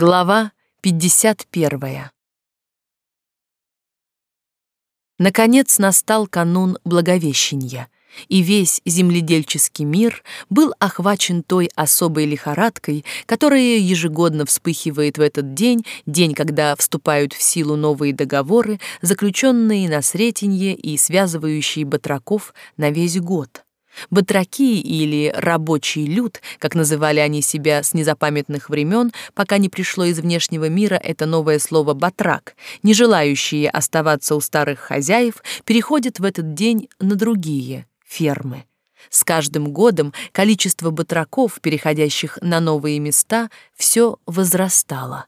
Глава 51. Наконец настал канун Благовещения, и весь земледельческий мир был охвачен той особой лихорадкой, которая ежегодно вспыхивает в этот день, день, когда вступают в силу новые договоры, заключенные на Сретенье и связывающие батраков на весь год. Батраки или рабочий люд, как называли они себя с незапамятных времен, пока не пришло из внешнего мира это новое слово «батрак», не желающие оставаться у старых хозяев, переходят в этот день на другие фермы. С каждым годом количество батраков, переходящих на новые места, все возрастало.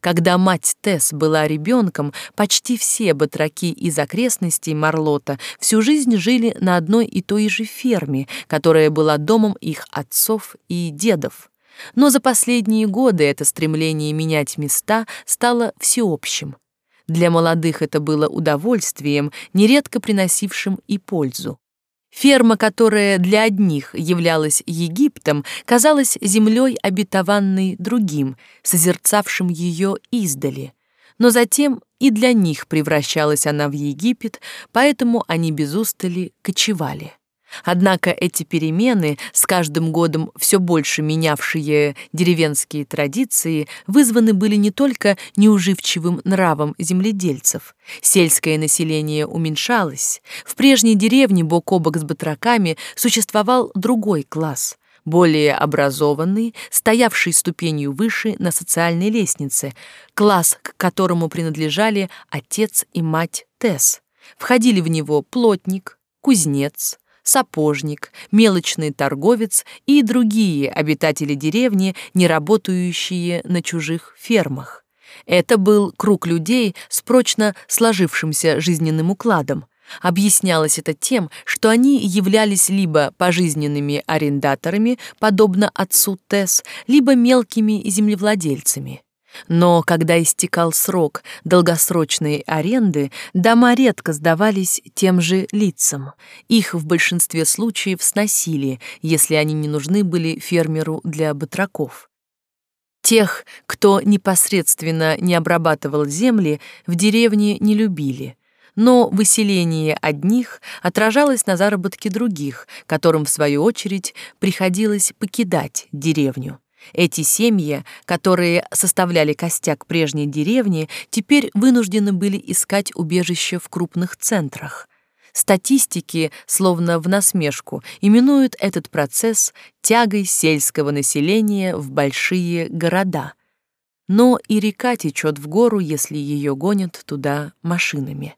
Когда мать Тесс была ребенком, почти все батраки из окрестностей Марлота всю жизнь жили на одной и той же ферме, которая была домом их отцов и дедов. Но за последние годы это стремление менять места стало всеобщим. Для молодых это было удовольствием, нередко приносившим и пользу. Ферма, которая для одних являлась Египтом, казалась землей обетованной другим, созерцавшим ее издали. Но затем и для них превращалась она в Египет, поэтому они без устали кочевали. Однако эти перемены, с каждым годом все больше менявшие деревенские традиции, вызваны были не только неуживчивым нравом земледельцев. Сельское население уменьшалось. В прежней деревне бок о бок с батраками существовал другой класс — более образованный, стоявший ступенью выше на социальной лестнице, класс, к которому принадлежали отец и мать Тесс. Входили в него плотник, кузнец, сапожник, мелочный торговец и другие обитатели деревни, не работающие на чужих фермах. Это был круг людей с прочно сложившимся жизненным укладом. Объяснялось это тем, что они являлись либо пожизненными арендаторами, подобно отцу Тесс, либо мелкими землевладельцами. Но когда истекал срок долгосрочной аренды, дома редко сдавались тем же лицам. Их в большинстве случаев сносили, если они не нужны были фермеру для батраков. Тех, кто непосредственно не обрабатывал земли, в деревне не любили. Но выселение одних отражалось на заработке других, которым, в свою очередь, приходилось покидать деревню. Эти семьи, которые составляли костяк прежней деревни, теперь вынуждены были искать убежище в крупных центрах. Статистики, словно в насмешку, именуют этот процесс тягой сельского населения в большие города. Но и река течет в гору, если ее гонят туда машинами.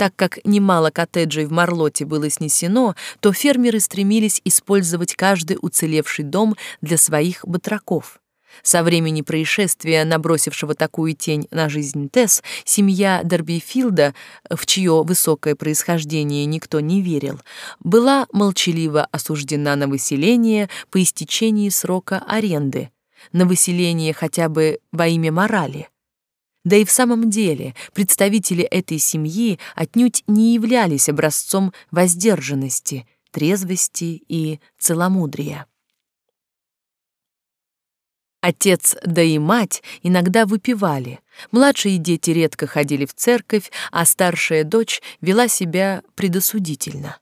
Так как немало коттеджей в Марлоте было снесено, то фермеры стремились использовать каждый уцелевший дом для своих батраков. Со времени происшествия, набросившего такую тень на жизнь Тесс, семья Дербифилда, в чье высокое происхождение никто не верил, была молчаливо осуждена на выселение по истечении срока аренды, на выселение хотя бы во имя морали. Да и в самом деле представители этой семьи отнюдь не являлись образцом воздержанности, трезвости и целомудрия. Отец, да и мать иногда выпивали. Младшие дети редко ходили в церковь, а старшая дочь вела себя предосудительно.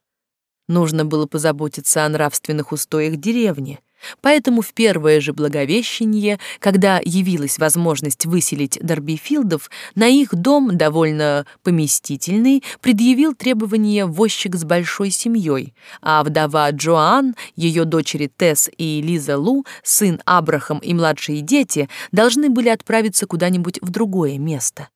Нужно было позаботиться о нравственных устоях деревни, Поэтому в первое же Благовещение, когда явилась возможность выселить Дорбифилдов, на их дом, довольно поместительный, предъявил требование возчик с большой семьей, а вдова Джоан, ее дочери Тесс и Лиза Лу, сын Абрахам и младшие дети должны были отправиться куда-нибудь в другое место.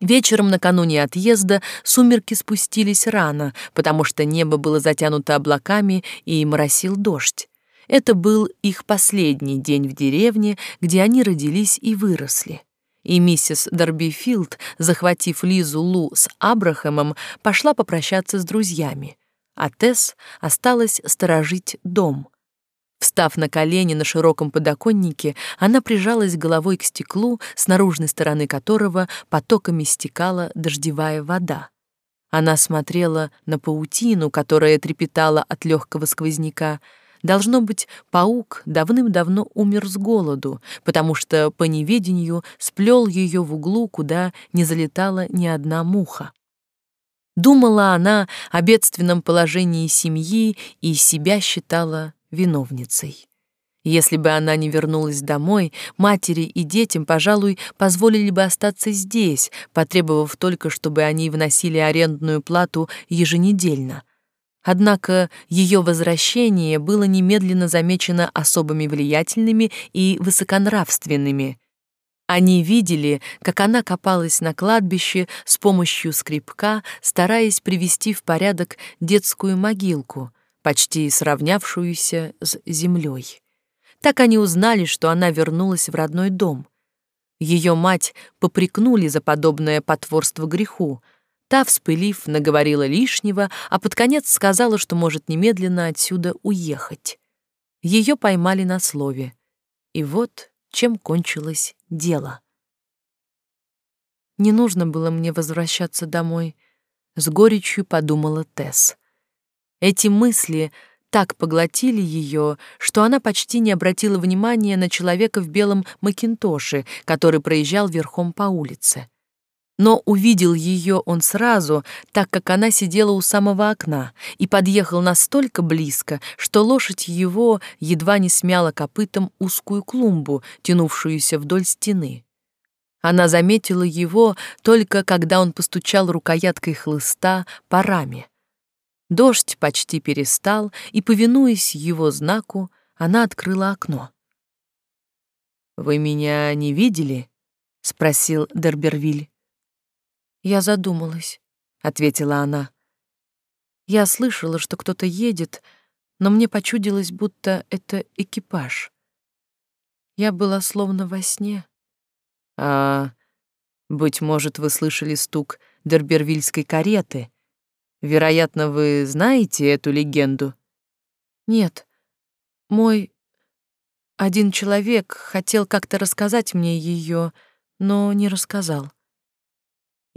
Вечером накануне отъезда сумерки спустились рано, потому что небо было затянуто облаками и моросил дождь. Это был их последний день в деревне, где они родились и выросли. И миссис Дорбифилд, захватив Лизу Лу с Абрахамом, пошла попрощаться с друзьями, а Тесс осталась сторожить дом. Встав на колени на широком подоконнике, она прижалась головой к стеклу, с наружной стороны которого потоками стекала дождевая вода. Она смотрела на паутину, которая трепетала от легкого сквозняка, Должно быть, паук давным-давно умер с голоду, потому что по неведению сплел ее в углу, куда не залетала ни одна муха. Думала она о бедственном положении семьи и себя считала виновницей. Если бы она не вернулась домой, матери и детям, пожалуй, позволили бы остаться здесь, потребовав только, чтобы они вносили арендную плату еженедельно. Однако ее возвращение было немедленно замечено особыми влиятельными и высоконравственными. Они видели, как она копалась на кладбище с помощью скребка, стараясь привести в порядок детскую могилку, почти сравнявшуюся с землей. Так они узнали, что она вернулась в родной дом. Ее мать попрекнули за подобное потворство греху, Та, вспылив, наговорила лишнего, а под конец сказала, что может немедленно отсюда уехать. Ее поймали на слове. И вот чем кончилось дело. Не нужно было мне возвращаться домой, с горечью подумала Тесс. Эти мысли так поглотили ее, что она почти не обратила внимания на человека в белом макинтоше, который проезжал верхом по улице но увидел ее он сразу, так как она сидела у самого окна, и подъехал настолько близко, что лошадь его едва не смяла копытом узкую клумбу, тянувшуюся вдоль стены. Она заметила его только когда он постучал рукояткой хлыста по раме. Дождь почти перестал, и, повинуясь его знаку, она открыла окно. «Вы меня не видели?» — спросил Дербервиль. Я задумалась, ответила она. Я слышала, что кто-то едет, но мне почудилось, будто это экипаж. Я была словно во сне. А, быть может, вы слышали стук дербервильской кареты. Вероятно, вы знаете эту легенду? Нет. Мой один человек хотел как-то рассказать мне ее, но не рассказал.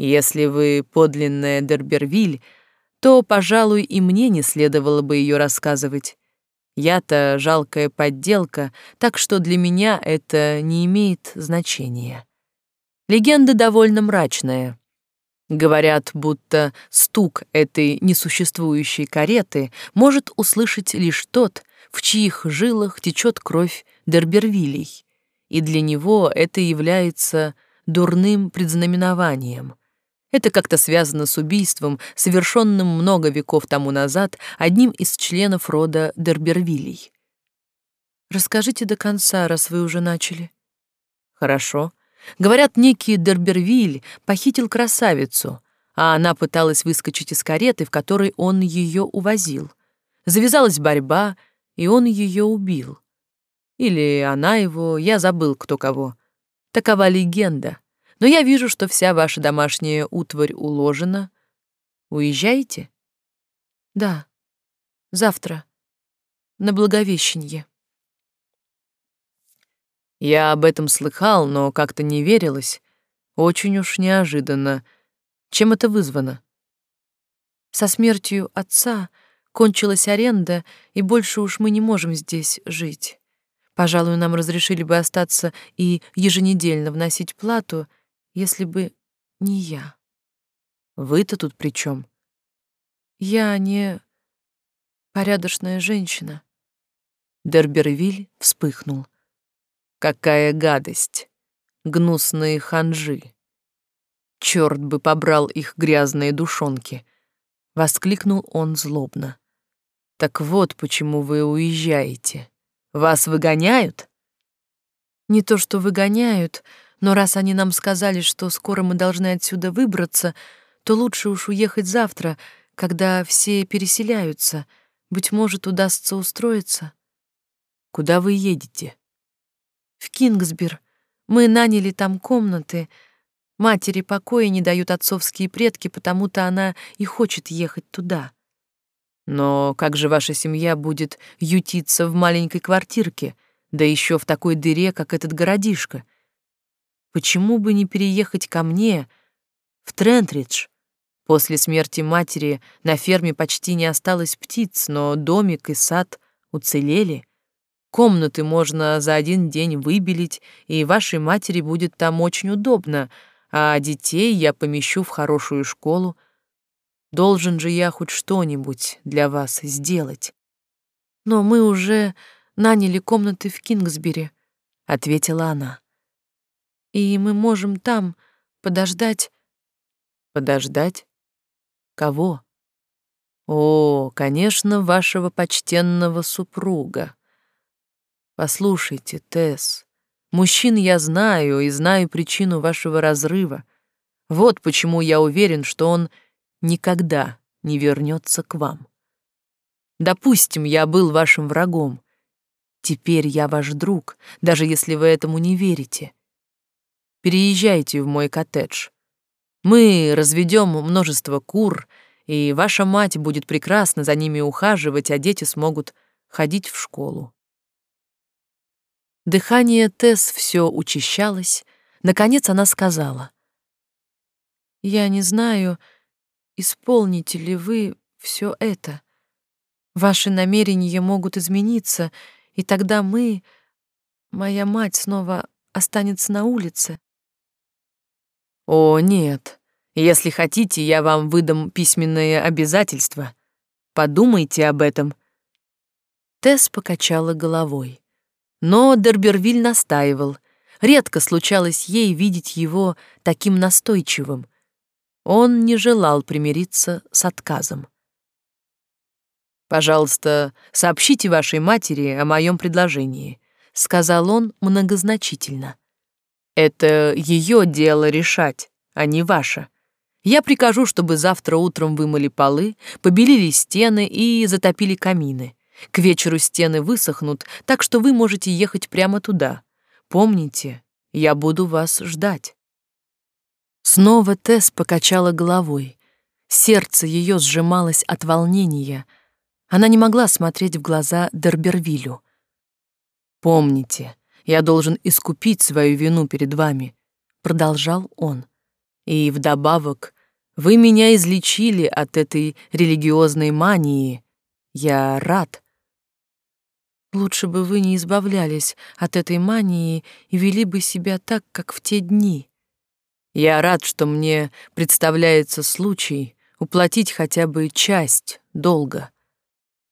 Если вы подлинная Дербервиль, то, пожалуй, и мне не следовало бы ее рассказывать. Я-то жалкая подделка, так что для меня это не имеет значения. Легенда довольно мрачная. Говорят, будто стук этой несуществующей кареты может услышать лишь тот, в чьих жилах течет кровь Дербервилей, и для него это является дурным предзнаменованием. Это как-то связано с убийством, совершенным много веков тому назад одним из членов рода Дербервилей. Расскажите до конца, раз вы уже начали. Хорошо. Говорят, некий Дербервиль похитил красавицу, а она пыталась выскочить из кареты, в которой он ее увозил. Завязалась борьба, и он ее убил. Или она его, я забыл, кто кого. Такова легенда. Но я вижу, что вся ваша домашняя утварь уложена. Уезжаете? Да. Завтра. На Благовещенье. Я об этом слыхал, но как-то не верилось. Очень уж неожиданно. Чем это вызвано? Со смертью отца кончилась аренда, и больше уж мы не можем здесь жить. Пожалуй, нам разрешили бы остаться и еженедельно вносить плату — если бы не я. Вы-то тут при чем? Я не порядочная женщина. Дербервиль вспыхнул. Какая гадость! Гнусные ханжи! Черт бы побрал их грязные душонки! Воскликнул он злобно. Так вот почему вы уезжаете. Вас выгоняют? Не то, что выгоняют, но раз они нам сказали, что скоро мы должны отсюда выбраться, то лучше уж уехать завтра, когда все переселяются. Быть может, удастся устроиться. Куда вы едете? В Кингсбир. Мы наняли там комнаты. Матери покоя не дают отцовские предки, потому-то она и хочет ехать туда. Но как же ваша семья будет ютиться в маленькой квартирке, да еще в такой дыре, как этот городишко? Почему бы не переехать ко мне, в Трентридж? После смерти матери на ферме почти не осталось птиц, но домик и сад уцелели. Комнаты можно за один день выбелить, и вашей матери будет там очень удобно, а детей я помещу в хорошую школу. Должен же я хоть что-нибудь для вас сделать. Но мы уже наняли комнаты в Кингсбери, ответила она. И мы можем там подождать. Подождать? Кого? О, конечно, вашего почтенного супруга. Послушайте, Тесс, мужчин я знаю и знаю причину вашего разрыва. Вот почему я уверен, что он никогда не вернется к вам. Допустим, я был вашим врагом. Теперь я ваш друг, даже если вы этому не верите. Переезжайте в мой коттедж. Мы разведем множество кур, и ваша мать будет прекрасно за ними ухаживать, а дети смогут ходить в школу. Дыхание Тесс все учащалось. Наконец она сказала. «Я не знаю, исполните ли вы все это. Ваши намерения могут измениться, и тогда мы, моя мать, снова останется на улице». «О, нет. Если хотите, я вам выдам письменное обязательство. Подумайте об этом». Тесс покачала головой. Но Дербервиль настаивал. Редко случалось ей видеть его таким настойчивым. Он не желал примириться с отказом. «Пожалуйста, сообщите вашей матери о моем предложении», — сказал он многозначительно. «Это ее дело решать, а не ваше. Я прикажу, чтобы завтра утром вымыли полы, побелили стены и затопили камины. К вечеру стены высохнут, так что вы можете ехать прямо туда. Помните, я буду вас ждать». Снова Тесс покачала головой. Сердце ее сжималось от волнения. Она не могла смотреть в глаза Дербервилю. «Помните, я должен искупить свою вину перед вами», — продолжал он. «И вдобавок, вы меня излечили от этой религиозной мании. Я рад, Лучше бы вы не избавлялись от этой мании и вели бы себя так, как в те дни. Я рад, что мне представляется случай уплатить хотя бы часть долга.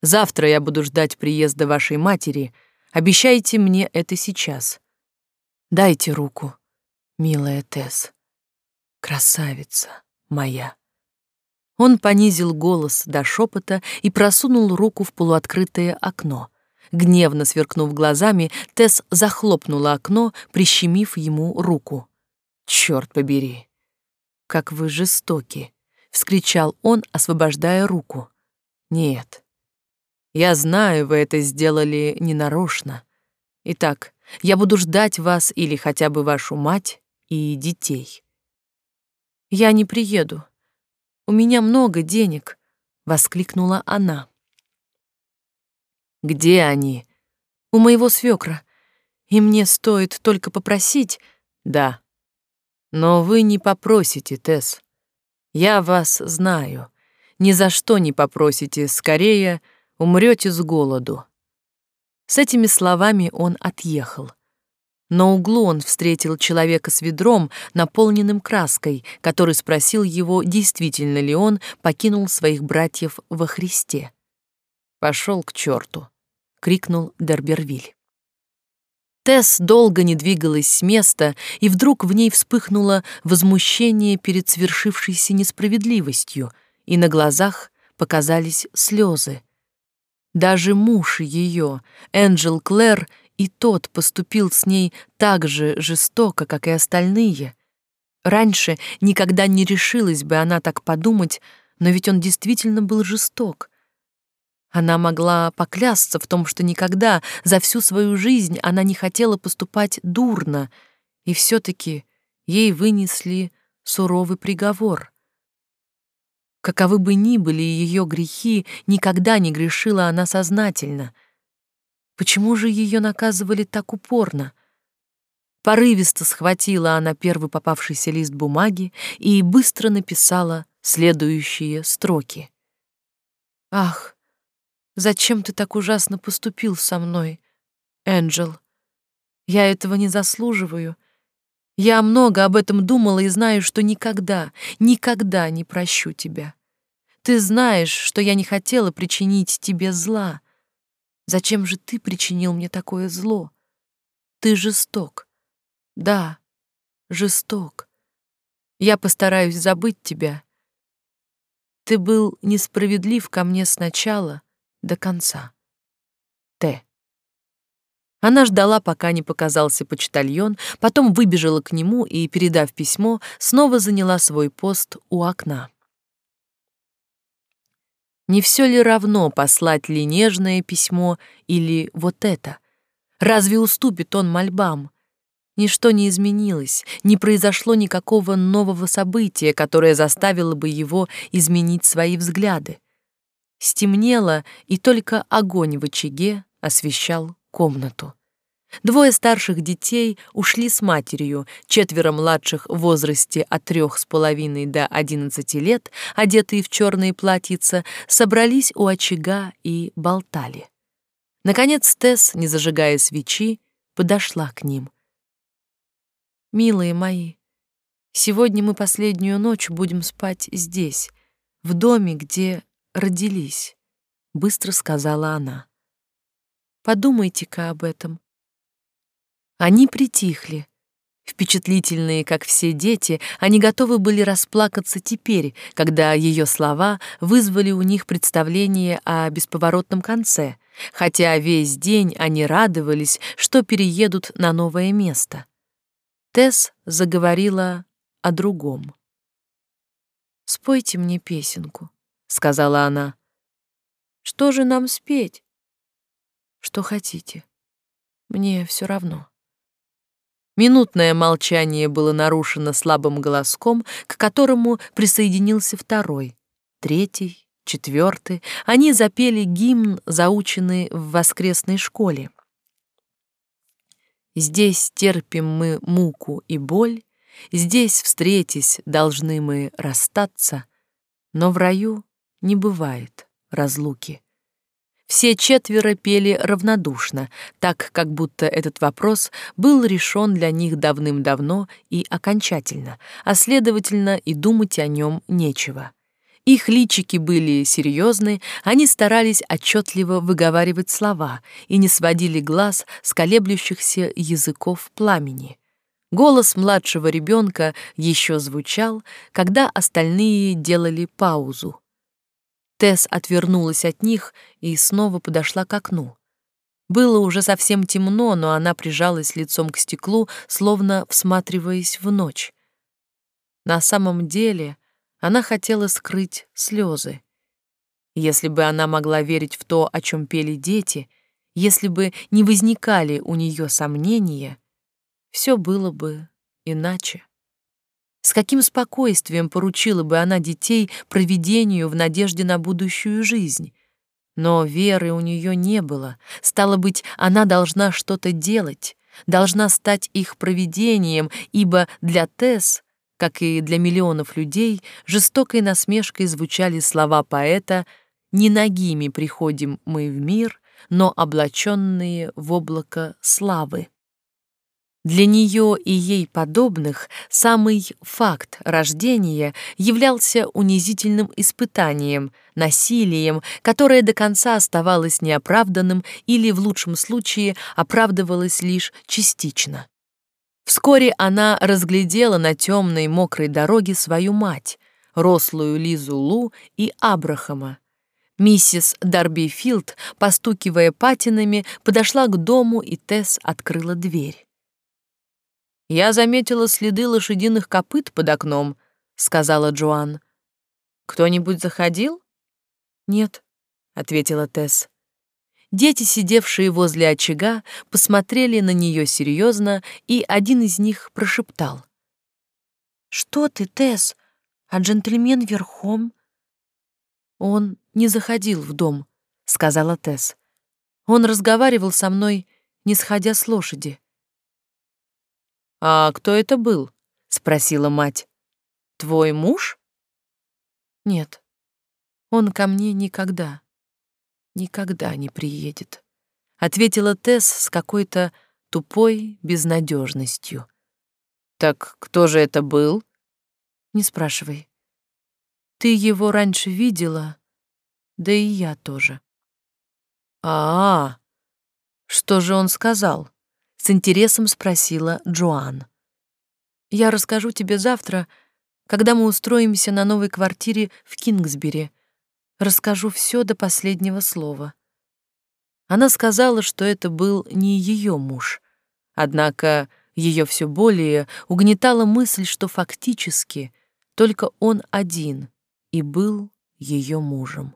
Завтра я буду ждать приезда вашей матери. Обещайте мне это сейчас. Дайте руку, милая Тесс. Красавица моя. Он понизил голос до шепота и просунул руку в полуоткрытое окно — Гневно сверкнув глазами, Тесс захлопнула окно, прищемив ему руку. «Черт побери! Как вы жестоки!» — вскричал он, освобождая руку. «Нет, я знаю, вы это сделали ненарочно. Итак, я буду ждать вас или хотя бы вашу мать и детей». «Я не приеду. У меня много денег», — воскликнула она. Где они? У моего свекра. И мне стоит только попросить. Да. Но вы не попросите, Тесс. Я вас знаю. Ни за что не попросите, скорее умрете с голоду. С этими словами он отъехал. На углу он встретил человека с ведром, наполненным краской, который спросил его, действительно ли он покинул своих братьев во Христе. Пошел к черту, крикнул Дербервиль. Тесс долго не двигалась с места, и вдруг в ней вспыхнуло возмущение перед свершившейся несправедливостью, и на глазах показались слезы. Даже муж ее, Энджел Клэр, и тот поступил с ней так же жестоко, как и остальные. Раньше никогда не решилась бы она так подумать, но ведь он действительно был жесток. Она могла поклясться в том, что никогда за всю свою жизнь она не хотела поступать дурно, и все-таки ей вынесли суровый приговор. Каковы бы ни были ее грехи, никогда не грешила она сознательно. Почему же ее наказывали так упорно? Порывисто схватила она первый попавшийся лист бумаги и быстро написала следующие строки. «Ах, Зачем ты так ужасно поступил со мной, Энджел? Я этого не заслуживаю. Я много об этом думала и знаю, что никогда, никогда не прощу тебя. Ты знаешь, что я не хотела причинить тебе зла. Зачем же ты причинил мне такое зло? Ты жесток. Да, жесток. Я постараюсь забыть тебя. Ты был несправедлив ко мне сначала до конца. Т. Она ждала, пока не показался почтальон, потом выбежала к нему и, передав письмо, снова заняла свой пост у окна. Не все ли равно, послать ли нежное письмо или вот это? Разве уступит он мольбам? Ничто не изменилось, не произошло никакого нового события, которое заставило бы его изменить свои взгляды. Стемнело, и только огонь в очаге освещал комнату. Двое старших детей ушли с матерью, четверо младших в возрасте от трех с половиной до одиннадцати лет, одетые в черные платьица, собрались у очага и болтали. Наконец Тесс, не зажигая свечи, подошла к ним. «Милые мои, сегодня мы последнюю ночь будем спать здесь, в доме, где родились», — быстро сказала она. «Подумайте-ка об этом. Они притихли. Впечатлительные, как все дети, они готовы были расплакаться теперь, когда ее слова вызвали у них представление о бесповоротном конце, хотя весь день они радовались, что переедут на новое место. Тесс заговорила о другом. «Спойте мне песенку», — сказала она. «Что же нам спеть?» «Что хотите. Мне все равно». Минутное молчание было нарушено слабым голоском, к которому присоединился второй, третий, четвертый. Они запели гимн, заученный в воскресной школе. Здесь терпим мы муку и боль, Здесь, встретись, должны мы расстаться, Но в раю не бывает разлуки. Все четверо пели равнодушно, так как будто этот вопрос был решен для них давным-давно и окончательно, а следовательно и думать о нем нечего. Их личики были серьезны, они старались отчетливо выговаривать слова и не сводили глаз с колеблющихся языков пламени. Голос младшего ребенка еще звучал, когда остальные делали паузу. Тесс отвернулась от них и снова подошла к окну. Было уже совсем темно, но она прижалась лицом к стеклу, словно всматриваясь в ночь. На самом деле она хотела скрыть слезы. Если бы она могла верить в то, о чем пели дети, если бы не возникали у нее сомнения, все было бы иначе. С каким спокойствием поручила бы она детей проведению в надежде на будущую жизнь? Но веры у нее не было. Стало быть, она должна что-то делать, должна стать их проведением, ибо для Тесс, как и для миллионов людей, жестокой насмешкой звучали слова поэта «Не ногими приходим мы в мир, но облаченные в облако славы». Для нее и ей подобных самый факт рождения являлся унизительным испытанием, насилием, которое до конца оставалось неоправданным или, в лучшем случае, оправдывалось лишь частично. Вскоре она разглядела на темной мокрой дороге свою мать, рослую Лизу Лу и Абрахама. Миссис Дарбифилд, постукивая патинами, подошла к дому, и Тесс открыла дверь. «Я заметила следы лошадиных копыт под окном», — сказала Джоан. «Кто-нибудь заходил?» «Нет», — ответила Тесс. Дети, сидевшие возле очага, посмотрели на нее серьезно, и один из них прошептал. «Что ты, Тесс? А джентльмен верхом?» «Он не заходил в дом», — сказала Тесс. «Он разговаривал со мной, не сходя с лошади». «А кто это был?» — спросила мать. «Твой муж?» «Нет, он ко мне никогда никогда не приедет, ответила Тесс с какой-то тупой безнадежностью. Так кто же это был? Не спрашивай. Ты его раньше видела, да и я тоже. А, -а, -а что же он сказал? С интересом спросила Джоан. Я расскажу тебе завтра, когда мы устроимся на новой квартире в Кингсбери. Расскажу все до последнего слова. Она сказала, что это был не ее муж. Однако ее все более угнетала мысль, что фактически только он один и был ее мужем.